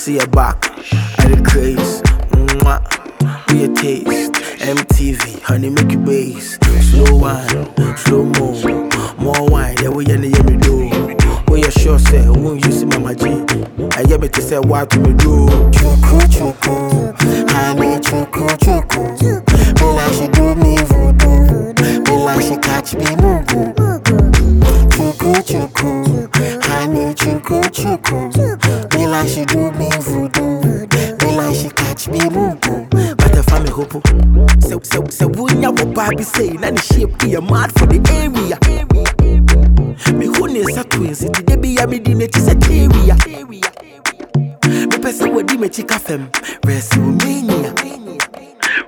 see your back. I the craze. Mwah. We a taste. MTV, honey, make you bass. Slow wine, slow mo. More wine, yeah, we any oh, yeah me do. We a sure say, won't you see mama G? I me to say what to me do. Chuku chuku, honey chuku chuku. Be like she do me voodoo. Be like she catch me mugu. Chuku chuku, honey chuku chuku. Like she do me voodoo. Be like she catch me mugu. But if I'm a hopo, so so so when ya wo baby say na the shape a mad for the area. Me who ne a twin city, dey be ya me di ne ti say area. Me pese wo di me chika fem. WrestleMania.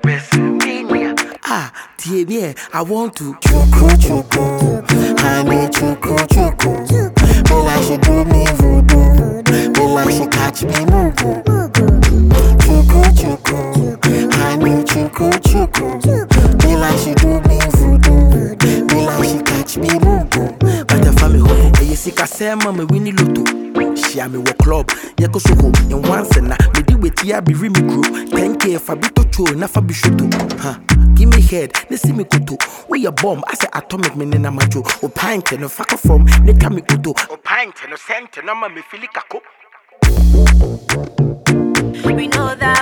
WrestleMania. Ah, me, I want to chuku chuku, honey chuku chuku. Be like she chuku. Be like she do me voodoo, be like she catch me mugu. But the family home, eh, sika sema me winnie lotto. Shia me wo club, yeko soko in once na me di weti abi ri me grow. 10k fa bi to cho na fa bi shoto. Huh. Give me head, ne see me koto. We your bomb, I say atomic me nena majo. O pint no fuck from, ne ka me koto. O pint no sent no ma me fili kako. We know that